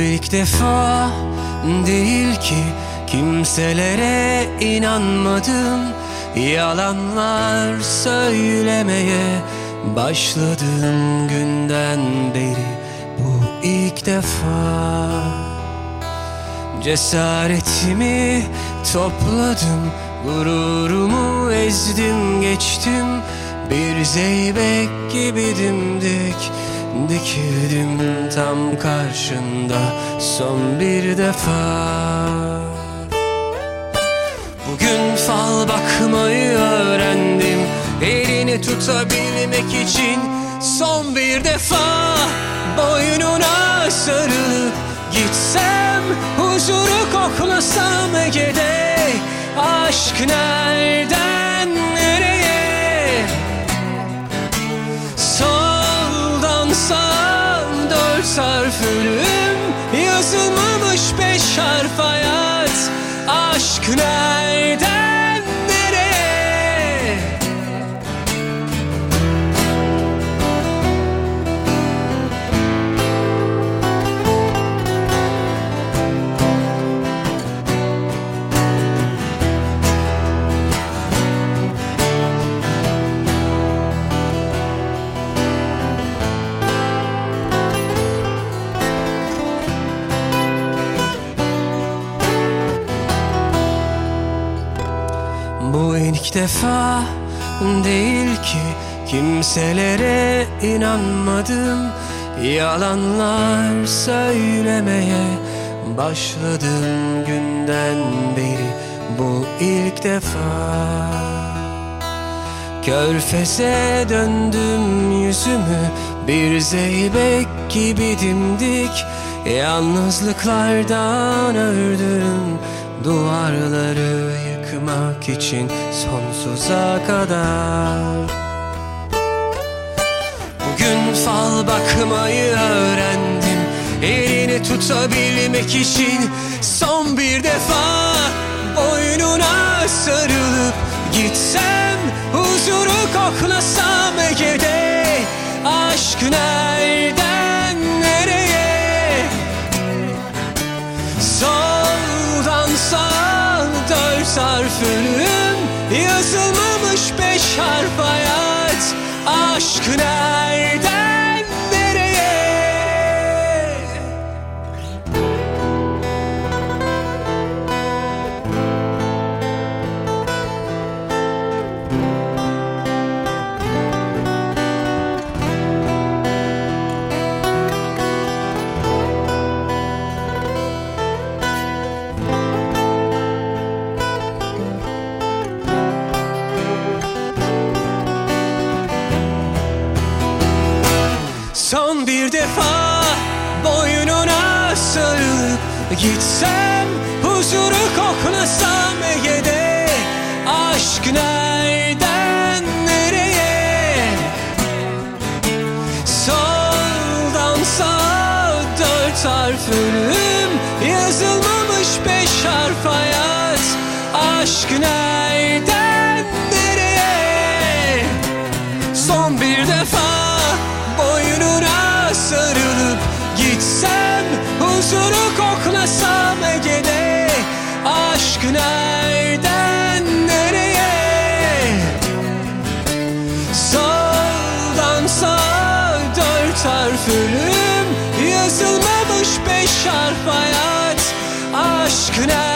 ilk defa değil ki kimselere inanmadım. Yalanlar söylemeye başladığım günden beri. Bu ilk defa Cesaretimi topladım. Gururumu ezdim geçtim. Bir zeybek gibi dimdik Dikildim tam karşında son bir defa. Bugün fal bakmayı öğrendim. Elini tutabilmek için son bir defa. Boynuna sarılıp gitsem Huzuru koklasam Ege'de Aşk nereden Bu ilk defa değil ki kimselere inanmadım. Yalanlar söylemeye başladım günden beri. Bu ilk defa Körfeze döndüm yüzümü. Bir zeybek gibi dimdik. Yalnızlıklardan ördüm duvarları yıkmak için sonsuza kadar. Bugün fal bakmayı öğrendim. Elini tutabilmek için son bir defa Boynuna sarılıp gitsem Huzuru koklasam Ege'de Aşk nereden dört harf ölüm Yazılmamış beş harf hayat. Aşk nereden Son bir defa boynuna sarılıp gitsem Huzuru koklasam Ege'de Aşk nereden nereye? Soldan sağa dört harf ölüm Yazılmamış beş harf hayat. Aşk nereden Koklasam Ege'de Aşk nereden nereye? Soldan sağa dört harf ölüm Yazılmamış beş harf hayat. Aşk nereden